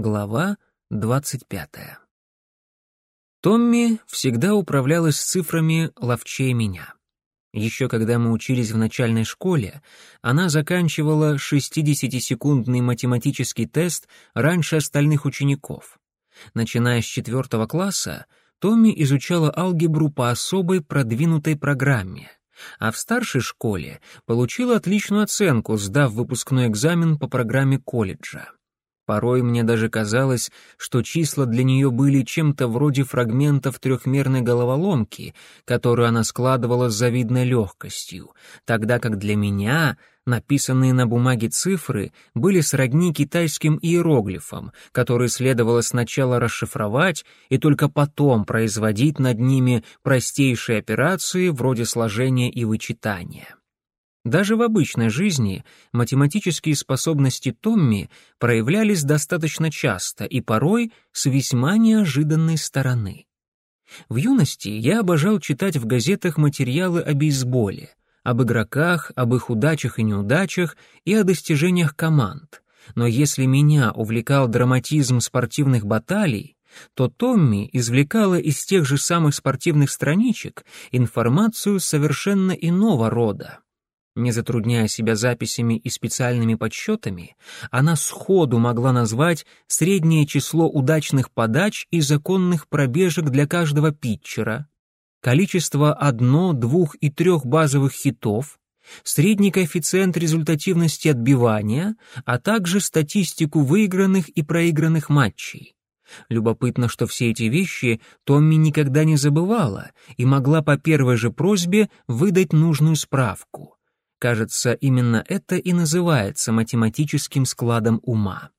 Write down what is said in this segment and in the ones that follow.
Глава двадцать пятая. Томми всегда управлялась цифрами ловчей меня. Еще когда мы учились в начальной школе, она заканчивала 60-секундный математический тест раньше остальных учеников. Начиная с четвертого класса, Томми изучала алгебру по особой продвинутой программе, а в старшей школе получила отличную оценку, сдав выпускной экзамен по программе колледжа. Порой мне даже казалось, что числа для нее были чем-то вроде фрагментов трехмерной головоломки, которую она складывала с завидной легкостью, тогда как для меня написанные на бумаге цифры были сродни китайским иероглифам, которые следовало сначала расшифровать и только потом производить над ними простейшие операции вроде сложения и вычитания. Даже в обычной жизни математические способности Томми проявлялись достаточно часто и порой с весьма неожиданной стороны. В юности я обожал читать в газетах материалы о бейсболе, об игроках, об их удачах и неудачах и о достижениях команд. Но если меня увлекал драматизм спортивных баталий, то Томми извлекала из тех же самых спортивных страничек информацию совершенно иного рода. Не затрудняя себя записями и специальными подсчетами, она сходу могла назвать среднее число удачных подач и законных пробежек для каждого питчера, количество одно, двух и трех базовых хитов, средний коэффициент результативности отбивания, а также статистику выигранных и проигранных матчей. Любопытно, что все эти вещи Томми никогда не забывала и могла по первой же просьбе выдать нужную справку. Кажется, именно это и называется математическим складом ума.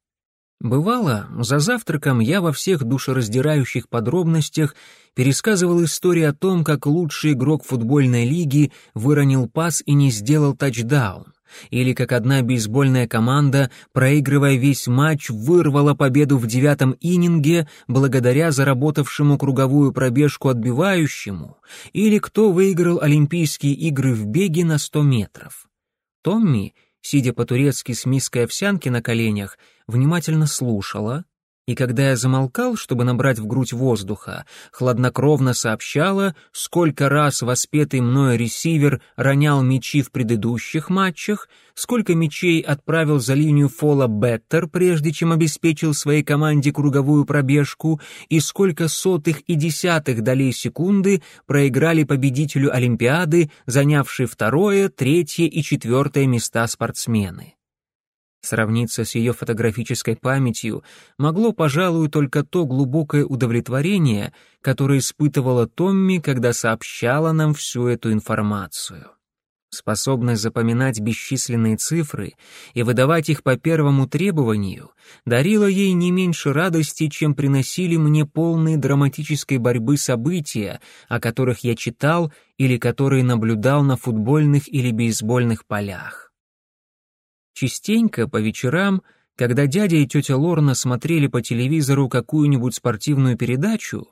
Бывало, за завтраком я во всех душераздирающих подробностях пересказывал историю о том, как лучший игрок футбольной лиги выронил пас и не сделал тачдаун, или как одна бейсбольная команда, проигрывая весь матч, вырвала победу в девятом ининге благодаря заработавшему круговую пробежку отбивающему, или кто выиграл Олимпийские игры в беге на 100 метров. Томми, сидя по-турецки с миской овсянки на коленях, внимательно слушала, и когда я замолкал, чтобы набрать в грудь воздуха, хладнокровно сообщала, сколько раз воспетый мною ресивер ронял мячи в предыдущих матчах, сколько мячей отправил за линию фола Беттер, прежде чем обеспечил своей команде круговую пробежку, и сколько сотых и десятых долей секунды проиграли победителю Олимпиады, занявшие второе, третье и четвертое места спортсмены. Сравниться с ее фотографической памятью могло, пожалуй, только то глубокое удовлетворение, которое испытывала Томми, когда сообщала нам всю эту информацию. Способность запоминать бесчисленные цифры и выдавать их по первому требованию дарила ей не меньше радости, чем приносили мне полные драматической борьбы события, о которых я читал или которые наблюдал на футбольных или бейсбольных полях. Частенько по вечерам, когда дядя и тетя Лорна смотрели по телевизору какую-нибудь спортивную передачу,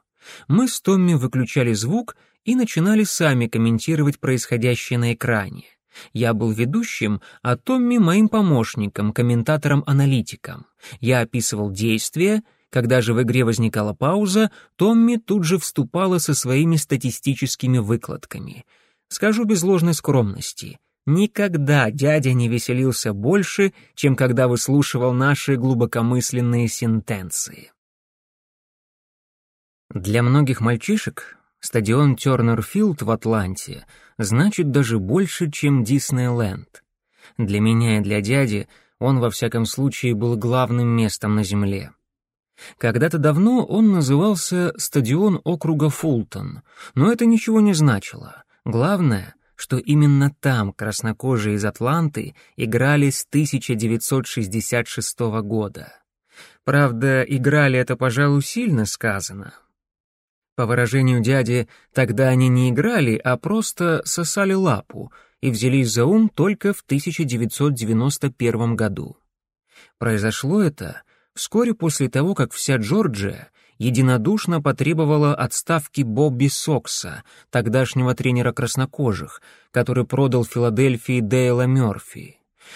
мы с Томми выключали звук и начинали сами комментировать происходящее на экране. Я был ведущим, а Томми моим помощником, комментатором-аналитиком. Я описывал действия, когда же в игре возникала пауза, Томми тут же вступала со своими статистическими выкладками. Скажу без ложной скромности — Никогда дядя не веселился больше, чем когда выслушивал наши глубокомысленные сентенции. Для многих мальчишек стадион Тёрнер-Филд в Атланте значит даже больше, чем Диснейленд. Для меня и для дяди он, во всяком случае, был главным местом на земле. Когда-то давно он назывался «Стадион округа Фултон», но это ничего не значило. Главное, что именно там краснокожие из Атланты играли с 1966 года. Правда, играли это, пожалуй, сильно сказано. По выражению дяди, тогда они не играли, а просто сосали лапу и взялись за ум только в 1991 году. Произошло это вскоре после того, как вся Джорджия единодушно потребовала отставки Бобби Сокса, тогдашнего тренера краснокожих, который продал Филадельфии Дейла Мёрфи.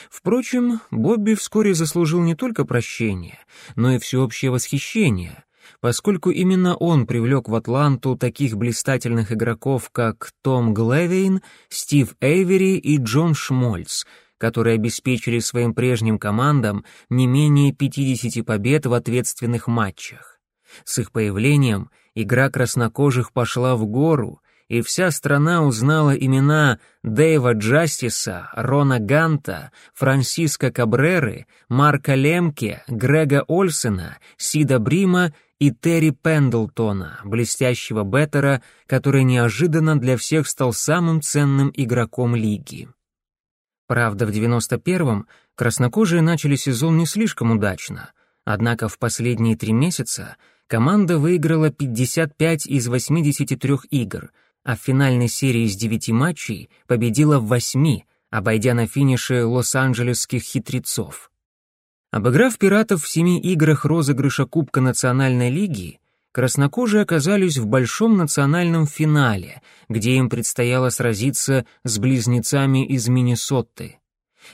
Впрочем, Бобби вскоре заслужил не только прощение, но и всеобщее восхищение, поскольку именно он привлек в Атланту таких блистательных игроков, как Том Глевейн, Стив Эйвери и Джон Шмольц, которые обеспечили своим прежним командам не менее 50 побед в ответственных матчах. С их появлением игра краснокожих пошла в гору, и вся страна узнала имена Дэйва Джастиса, Рона Ганта, Франсиско Кабреры, Марка Лемке, Грега Ольсена, Сида Брима и Терри Пендлтона, блестящего беттера, который неожиданно для всех стал самым ценным игроком лиги. Правда, в 91-м краснокожие начали сезон не слишком удачно, однако в последние три месяца команда выиграла 55 из 83 игр — а в финальной серии из девяти матчей победила в восьми, обойдя на финише лос-анджелесских хитрецов. Обыграв пиратов в семи играх розыгрыша Кубка Национальной лиги, краснокожие оказались в большом национальном финале, где им предстояло сразиться с близнецами из Миннесоты.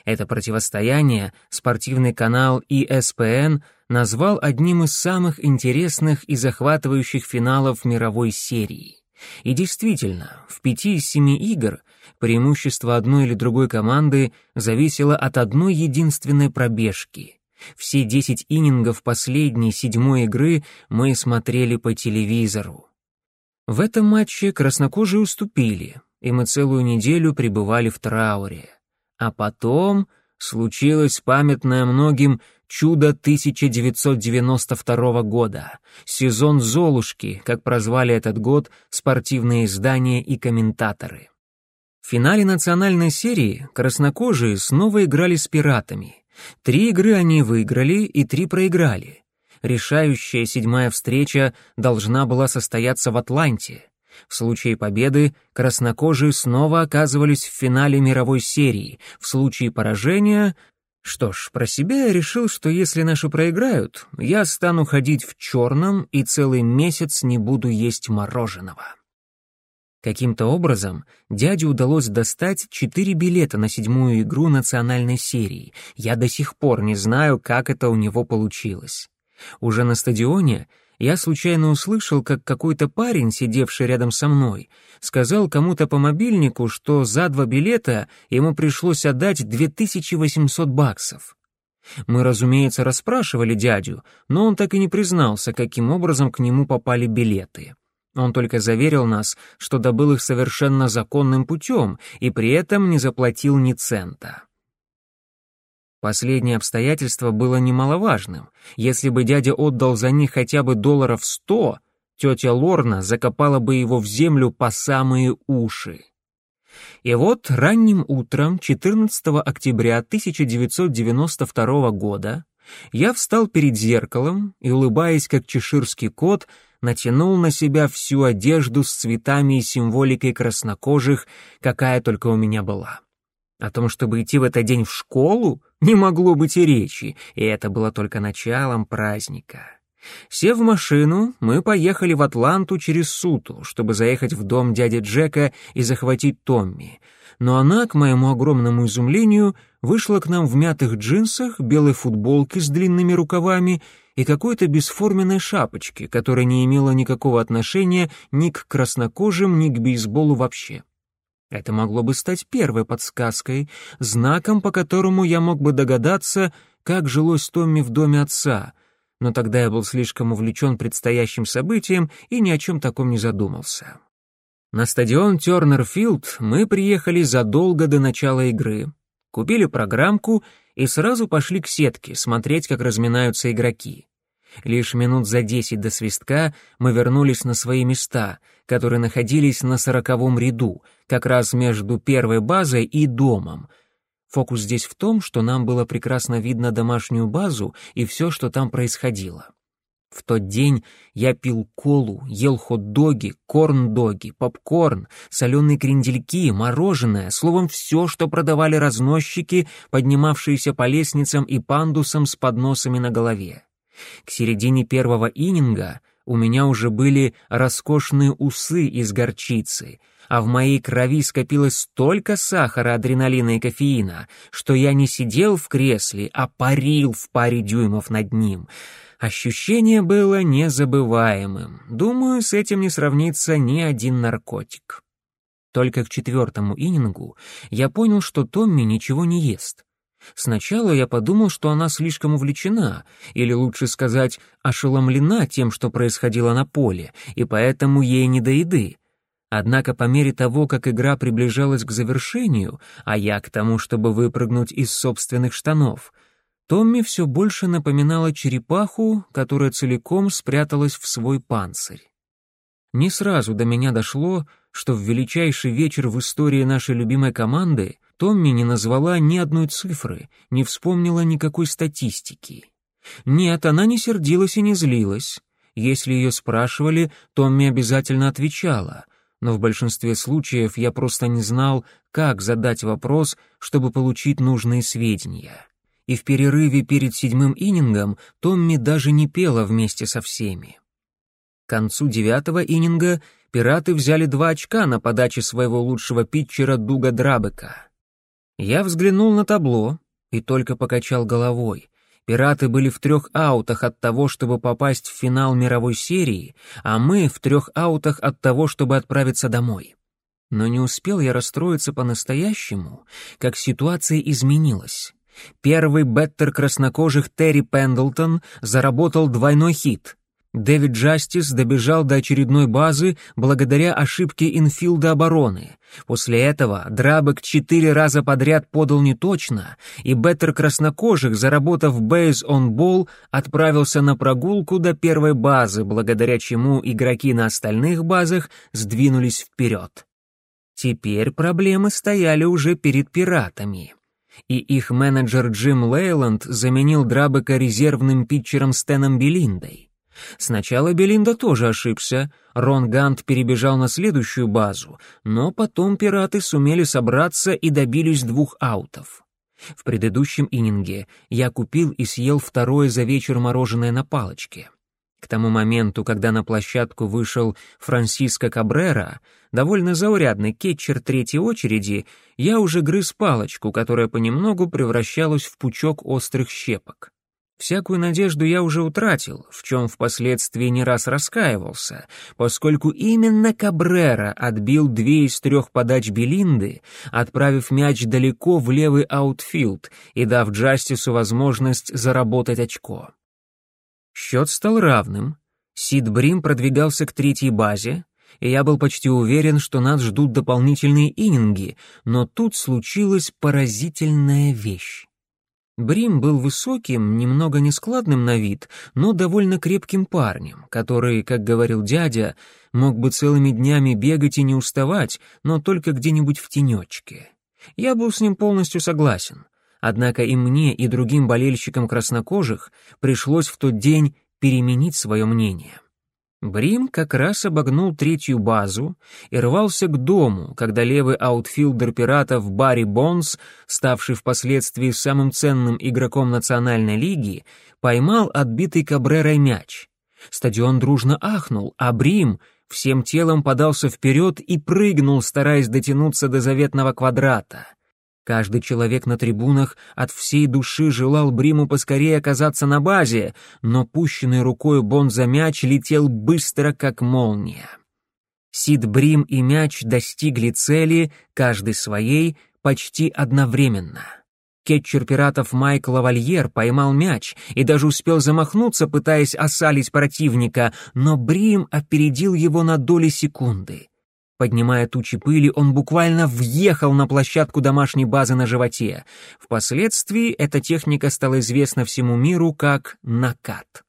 Это противостояние спортивный канал ESPN назвал одним из самых интересных и захватывающих финалов мировой серии. И действительно, в пяти из семи игр преимущество одной или другой команды зависело от одной единственной пробежки. Все десять иннингов последней седьмой игры мы смотрели по телевизору. В этом матче краснокожие уступили, и мы целую неделю пребывали в трауре. А потом случилось памятное многим Чудо 1992 года. Сезон Золушки, как прозвали этот год спортивные издания и комментаторы. В финале национальной серии краснокожие снова играли с пиратами. Три игры они выиграли и три проиграли. Решающая седьмая встреча должна была состояться в Атланте. В случае победы краснокожие снова оказывались в финале мировой серии, в случае поражения что ж, про себя я решил, что если наши проиграют, я стану ходить в черном и целый месяц не буду есть мороженого. Каким-то образом дяде удалось достать четыре билета на седьмую игру национальной серии. Я до сих пор не знаю, как это у него получилось. Уже на стадионе я случайно услышал, как какой-то парень, сидевший рядом со мной, сказал кому-то по мобильнику, что за два билета ему пришлось отдать 2800 баксов. Мы, разумеется, расспрашивали дядю, но он так и не признался, каким образом к нему попали билеты. Он только заверил нас, что добыл их совершенно законным путем и при этом не заплатил ни цента. Последнее обстоятельство было немаловажным. Если бы дядя отдал за них хотя бы долларов сто, тетя Лорна закопала бы его в землю по самые уши. И вот ранним утром 14 октября 1992 года я встал перед зеркалом и, улыбаясь как чеширский кот, натянул на себя всю одежду с цветами и символикой краснокожих, какая только у меня была. О том, чтобы идти в этот день в школу, не могло быть и речи, и это было только началом праздника. Сев в машину, мы поехали в Атланту через Суту, чтобы заехать в дом дяди Джека и захватить Томми. Но она, к моему огромному изумлению, вышла к нам в мятых джинсах, белой футболке с длинными рукавами и какой-то бесформенной шапочке, которая не имела никакого отношения ни к краснокожим, ни к бейсболу вообще. Это могло бы стать первой подсказкой, знаком, по которому я мог бы догадаться, как жилось Томми в доме отца, но тогда я был слишком увлечен предстоящим событием и ни о чем таком не задумался. На стадион Тернерфилд мы приехали задолго до начала игры, купили программку и сразу пошли к сетке смотреть, как разминаются игроки. Лишь минут за десять до свистка мы вернулись на свои места, которые находились на сороковом ряду, как раз между первой базой и домом. Фокус здесь в том, что нам было прекрасно видно домашнюю базу и все, что там происходило. В тот день я пил колу, ел хот-доги, корн-доги, попкорн, соленые крендельки, мороженое, словом, все, что продавали разносчики, поднимавшиеся по лестницам и пандусам с подносами на голове. К середине первого ининга у меня уже были роскошные усы из горчицы, а в моей крови скопилось столько сахара, адреналина и кофеина, что я не сидел в кресле, а парил в паре дюймов над ним. Ощущение было незабываемым. Думаю, с этим не сравнится ни один наркотик. Только к четвертому инингу я понял, что Томми ничего не ест. Сначала я подумал, что она слишком увлечена, или лучше сказать, ошеломлена тем, что происходило на поле, и поэтому ей не до еды. Однако по мере того, как игра приближалась к завершению, а я к тому, чтобы выпрыгнуть из собственных штанов, Томми все больше напоминала черепаху, которая целиком спряталась в свой панцирь. Не сразу до меня дошло, что в величайший вечер в истории нашей любимой команды Томми не назвала ни одной цифры, не вспомнила никакой статистики. Нет, она не сердилась и не злилась. Если ее спрашивали, Томми обязательно отвечала, но в большинстве случаев я просто не знал, как задать вопрос, чтобы получить нужные сведения. И в перерыве перед седьмым иннингом Томми даже не пела вместе со всеми. К концу девятого иннинга пираты взяли два очка на подаче своего лучшего питчера Дуга Драбека. Я взглянул на табло и только покачал головой. Пираты были в трех аутах от того, чтобы попасть в финал мировой серии, а мы в трех аутах от того, чтобы отправиться домой. Но не успел я расстроиться по-настоящему, как ситуация изменилась. Первый беттер краснокожих Терри Пендлтон заработал двойной хит. Дэвид Джастис добежал до очередной базы благодаря ошибке инфилда обороны. После этого Драбек четыре раза подряд подал неточно, и Беттер Краснокожих, заработав бейс он бол, отправился на прогулку до первой базы, благодаря чему игроки на остальных базах сдвинулись вперед. Теперь проблемы стояли уже перед пиратами и их менеджер Джим Лейланд заменил Драбека резервным питчером Стэном Белиндой. Сначала Белинда тоже ошибся, Рон Гант перебежал на следующую базу, но потом пираты сумели собраться и добились двух аутов. В предыдущем ининге я купил и съел второе за вечер мороженое на палочке. К тому моменту, когда на площадку вышел Франсиско Кабрера, довольно заурядный кетчер третьей очереди, я уже грыз палочку, которая понемногу превращалась в пучок острых щепок. Всякую надежду я уже утратил, в чем впоследствии не раз раскаивался, поскольку именно Кабрера отбил две из трех подач Белинды, отправив мяч далеко в левый аутфилд и дав Джастису возможность заработать очко. Счет стал равным. Сид Брим продвигался к третьей базе, и я был почти уверен, что нас ждут дополнительные ининги, но тут случилась поразительная вещь. Брим был высоким, немного нескладным на вид, но довольно крепким парнем, который, как говорил дядя, мог бы целыми днями бегать и не уставать, но только где-нибудь в тенечке. Я был с ним полностью согласен. Однако и мне, и другим болельщикам краснокожих пришлось в тот день переменить свое мнение. Брим как раз обогнул третью базу и рвался к дому, когда левый аутфилдер пиратов Барри Бонс, ставший впоследствии самым ценным игроком Национальной лиги, поймал отбитый Кабрерой мяч. Стадион дружно ахнул, а Брим всем телом подался вперед и прыгнул, стараясь дотянуться до заветного квадрата. Каждый человек на трибунах от всей души желал Бриму поскорее оказаться на базе, но пущенный рукой Бон за мяч летел быстро, как молния. Сид Брим и мяч достигли цели, каждый своей, почти одновременно. Кетчер пиратов Майк Лавальер поймал мяч и даже успел замахнуться, пытаясь осалить противника, но Брим опередил его на доли секунды. Поднимая тучи пыли, он буквально въехал на площадку домашней базы на животе. Впоследствии эта техника стала известна всему миру как накат.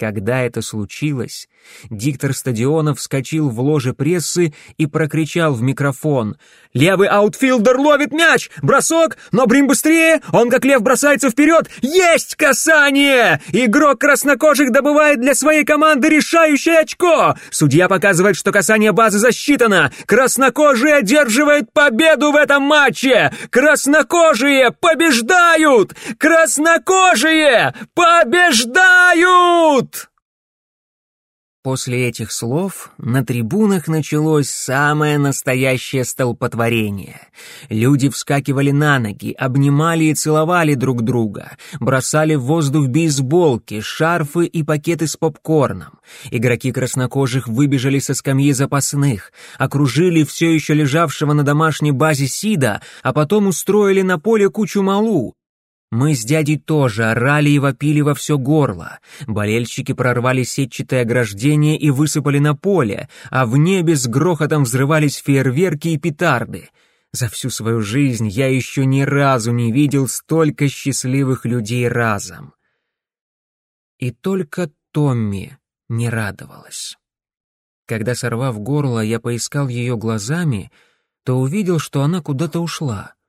Когда это случилось, диктор стадиона вскочил в ложе прессы и прокричал в микрофон. «Левый аутфилдер ловит мяч! Бросок! Но Брим быстрее! Он как лев бросается вперед! Есть касание! Игрок краснокожих добывает для своей команды решающее очко! Судья показывает, что касание базы засчитано! Краснокожие одерживают победу в этом матче! Краснокожие побеждают! Краснокожие побеждают!» После этих слов на трибунах началось самое настоящее столпотворение. Люди вскакивали на ноги, обнимали и целовали друг друга, бросали в воздух бейсболки, шарфы и пакеты с попкорном. Игроки краснокожих выбежали со скамьи запасных, окружили все еще лежавшего на домашней базе Сида, а потом устроили на поле кучу малу, мы с дядей тоже орали и вопили во все горло. Болельщики прорвали сетчатое ограждение и высыпали на поле, а в небе с грохотом взрывались фейерверки и петарды. За всю свою жизнь я еще ни разу не видел столько счастливых людей разом. И только Томми не радовалась. Когда, сорвав горло, я поискал ее глазами, то увидел, что она куда-то ушла —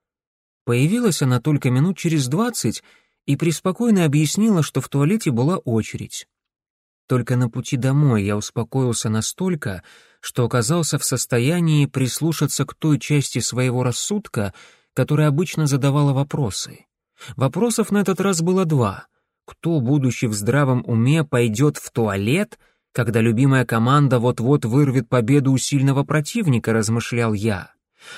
Появилась она только минут через двадцать и преспокойно объяснила, что в туалете была очередь. Только на пути домой я успокоился настолько, что оказался в состоянии прислушаться к той части своего рассудка, которая обычно задавала вопросы. Вопросов на этот раз было два. Кто, будучи в здравом уме, пойдет в туалет, когда любимая команда вот-вот вырвет победу у сильного противника, размышлял я.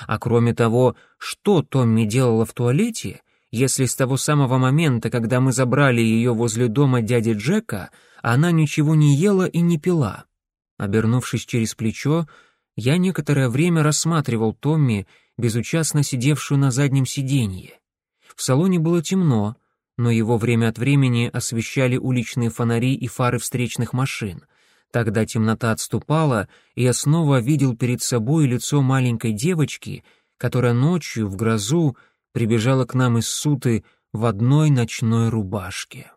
А кроме того, что Томми делала в туалете, если с того самого момента, когда мы забрали ее возле дома дяди Джека, она ничего не ела и не пила? Обернувшись через плечо, я некоторое время рассматривал Томми, безучастно сидевшую на заднем сиденье. В салоне было темно, но его время от времени освещали уличные фонари и фары встречных машин — Тогда темнота отступала, и я снова видел перед собой лицо маленькой девочки, которая ночью в грозу прибежала к нам из суты в одной ночной рубашке.